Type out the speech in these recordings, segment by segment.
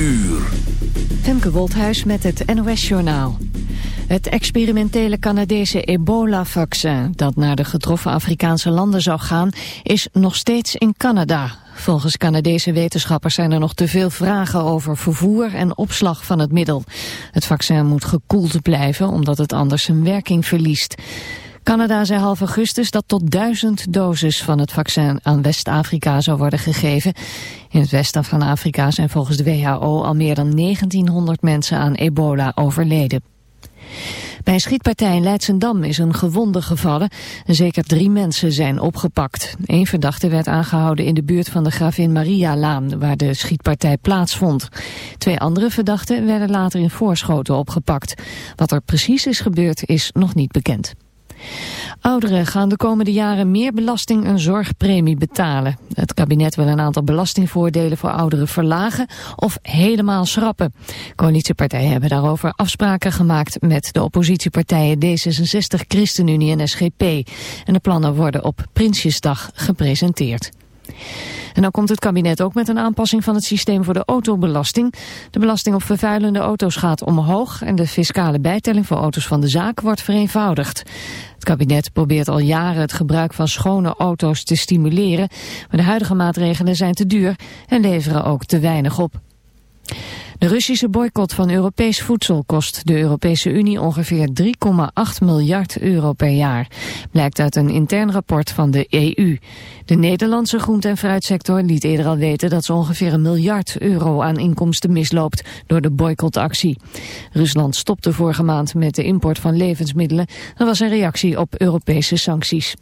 uur. Femke met het NOS-journaal. Het experimentele Canadese ebola-vaccin dat naar de getroffen Afrikaanse landen zou gaan, is nog steeds in Canada. Volgens Canadese wetenschappers zijn er nog te veel vragen over vervoer en opslag van het middel. Het vaccin moet gekoeld blijven omdat het anders zijn werking verliest. Canada zei half augustus dat tot duizend doses van het vaccin aan West-Afrika zou worden gegeven. In het westen van Afrika zijn volgens de WHO al meer dan 1900 mensen aan ebola overleden. Bij een schietpartij in Leidsendam is een gewonde gevallen. Zeker drie mensen zijn opgepakt. Eén verdachte werd aangehouden in de buurt van de Gravin Maria-laan... waar de schietpartij plaatsvond. Twee andere verdachten werden later in Voorschoten opgepakt. Wat er precies is gebeurd is nog niet bekend. Ouderen gaan de komende jaren meer belasting en zorgpremie betalen. Het kabinet wil een aantal belastingvoordelen voor ouderen verlagen of helemaal schrappen. Coalitiepartijen hebben daarover afspraken gemaakt met de oppositiepartijen D66, ChristenUnie en SGP. En de plannen worden op Prinsjesdag gepresenteerd. En dan komt het kabinet ook met een aanpassing van het systeem voor de autobelasting. De belasting op vervuilende auto's gaat omhoog en de fiscale bijtelling voor auto's van de zaak wordt vereenvoudigd. Het kabinet probeert al jaren het gebruik van schone auto's te stimuleren, maar de huidige maatregelen zijn te duur en leveren ook te weinig op. De Russische boycott van Europees voedsel kost de Europese Unie ongeveer 3,8 miljard euro per jaar. Blijkt uit een intern rapport van de EU. De Nederlandse groente- en fruitsector liet eerder al weten dat ze ongeveer een miljard euro aan inkomsten misloopt door de boycottactie. Rusland stopte vorige maand met de import van levensmiddelen. Dat was een reactie op Europese sancties.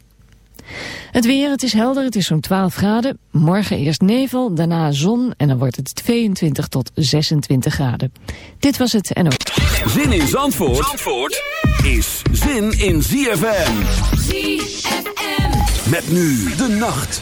Het weer, het is helder, het is zo'n 12 graden. Morgen eerst nevel, daarna zon en dan wordt het 22 tot 26 graden. Dit was het en ook. Zin in Zandvoort, Zandvoort is zin in ZFM. ZFM. Met nu de nacht.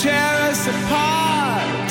tear us apart.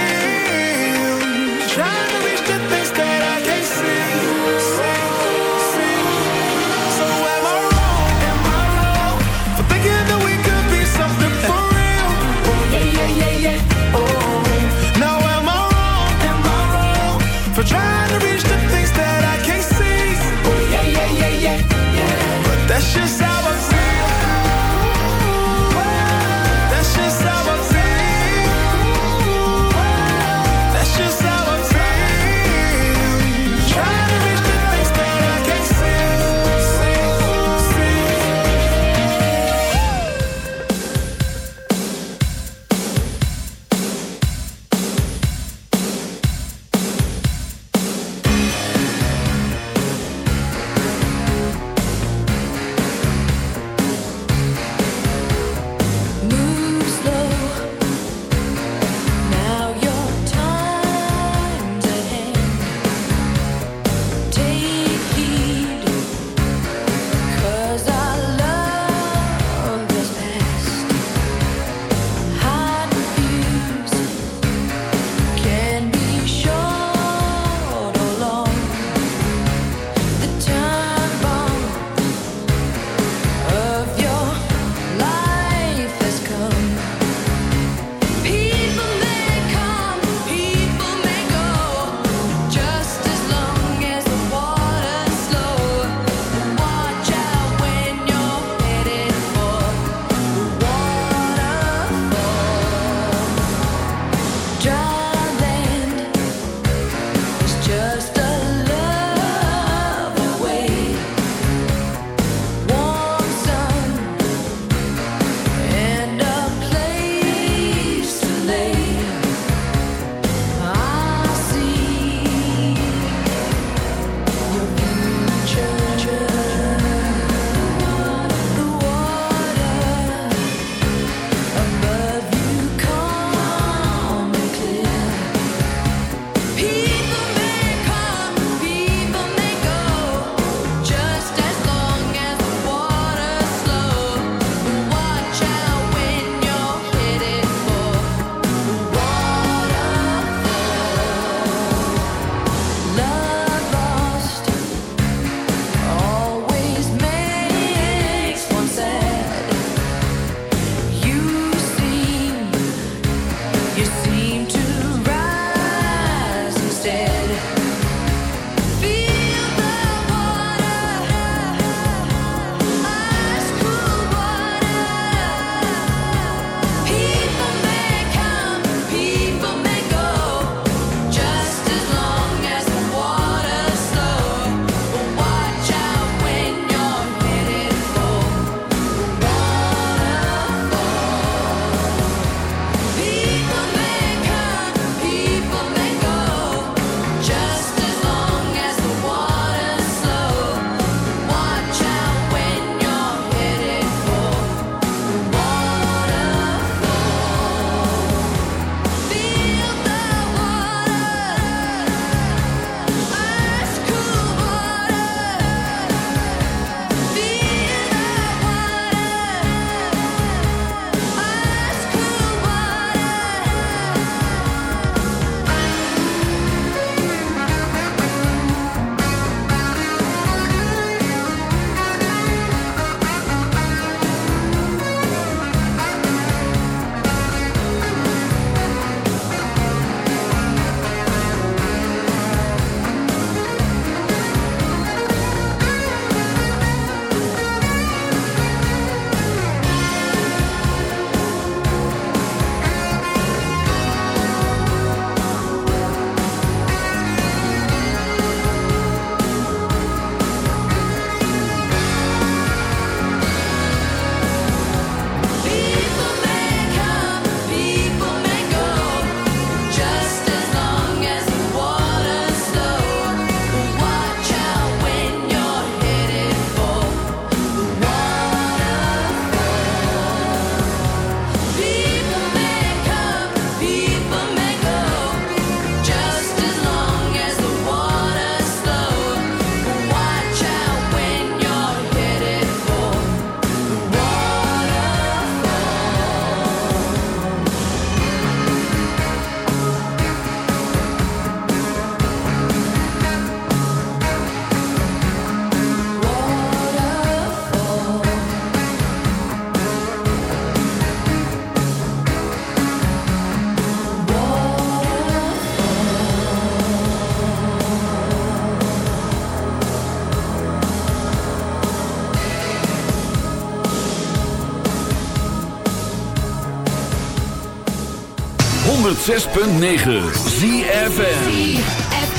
106.9 ZFN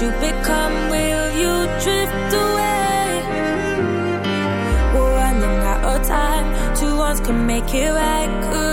you become? Will you drift away? Time. Can make it right.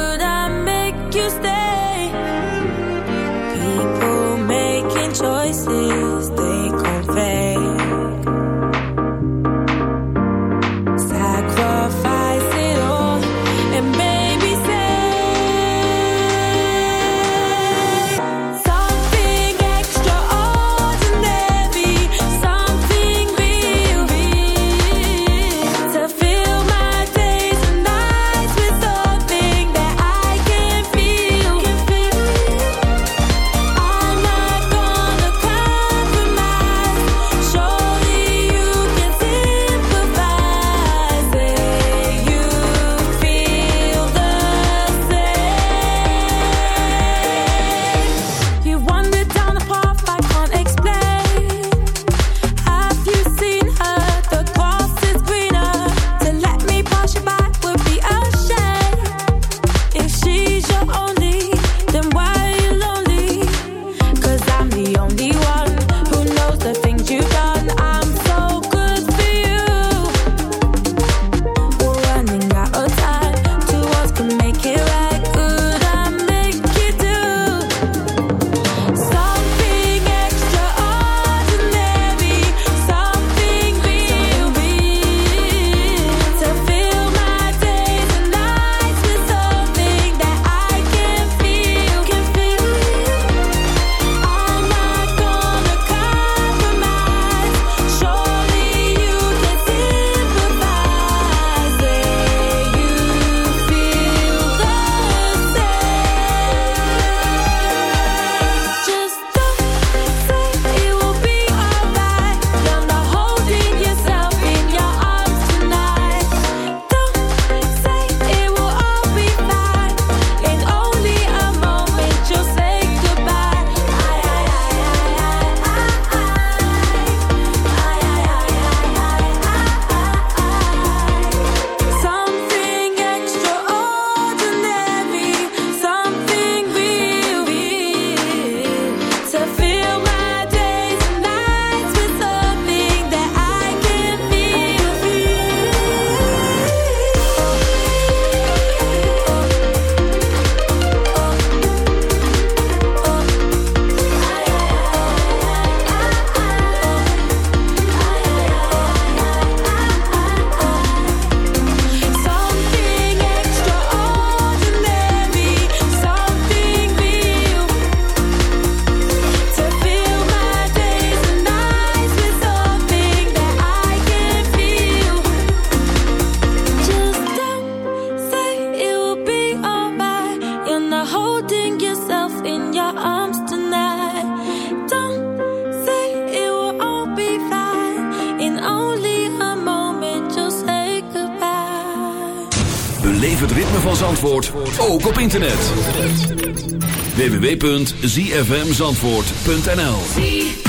only a moment, just say goodbye. Beleef het ritme van Zandvoort, ook op internet. www.zfmzandvoort.nl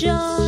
Joy.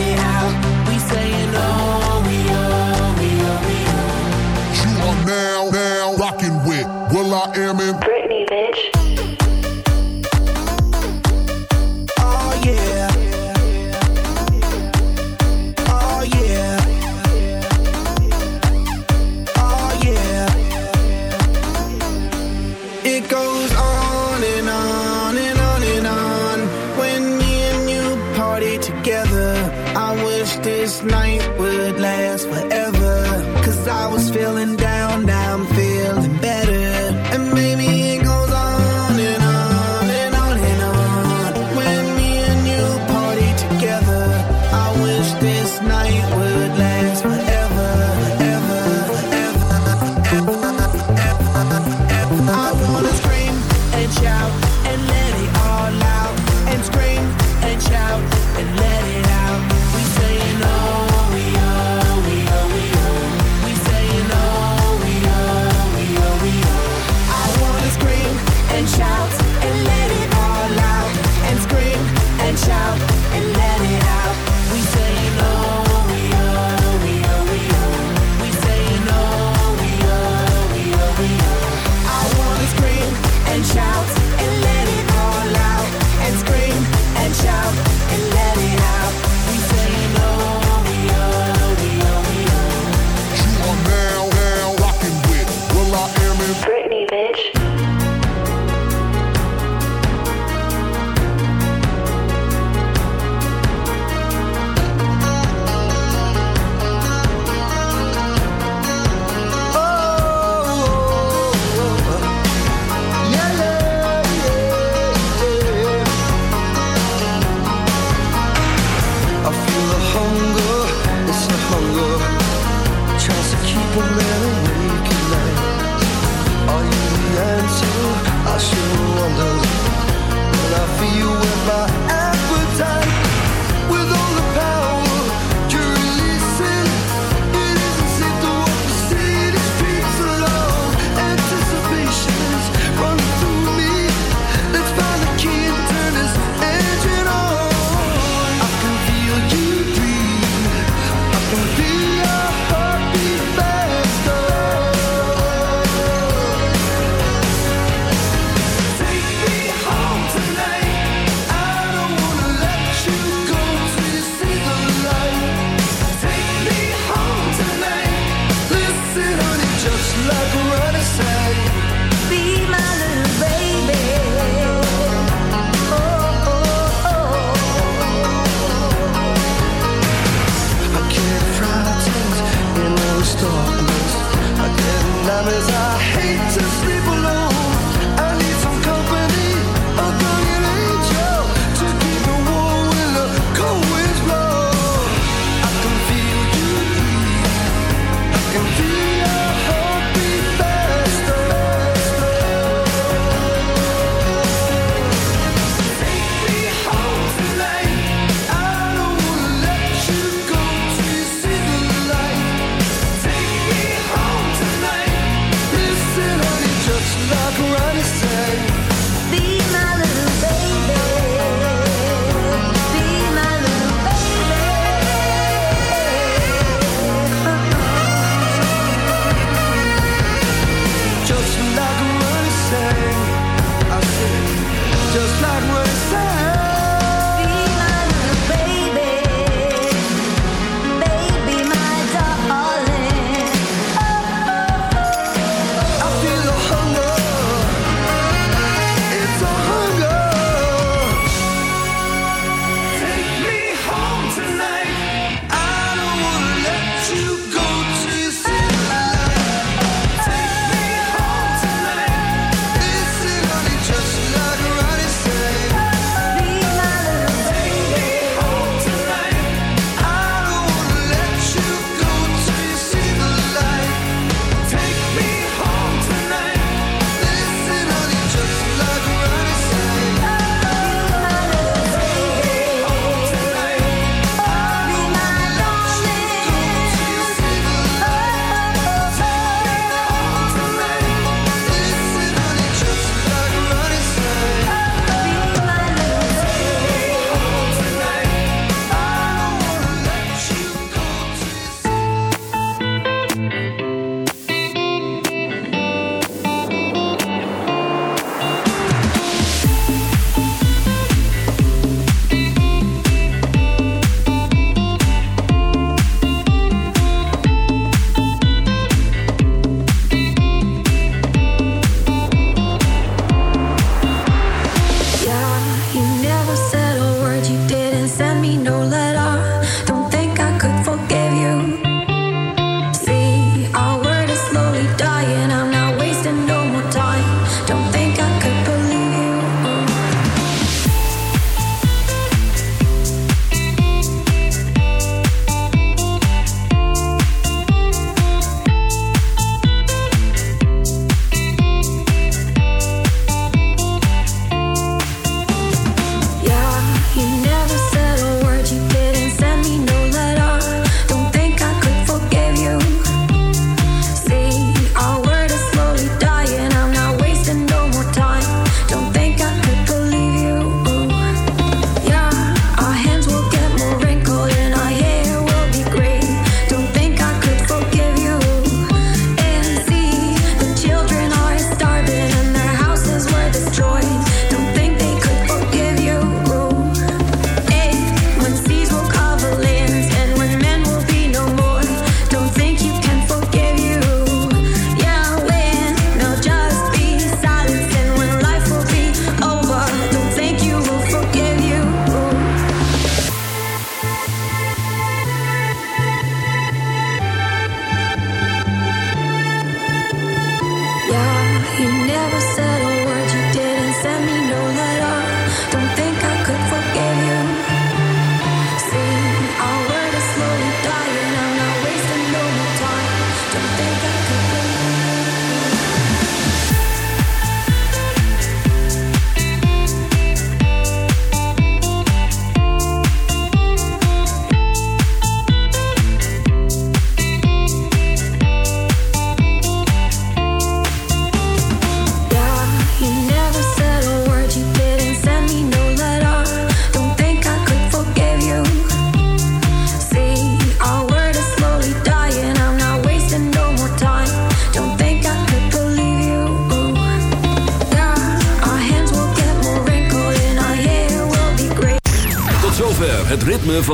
with I Am in Britney, bitch. Oh yeah. Oh yeah. Oh yeah.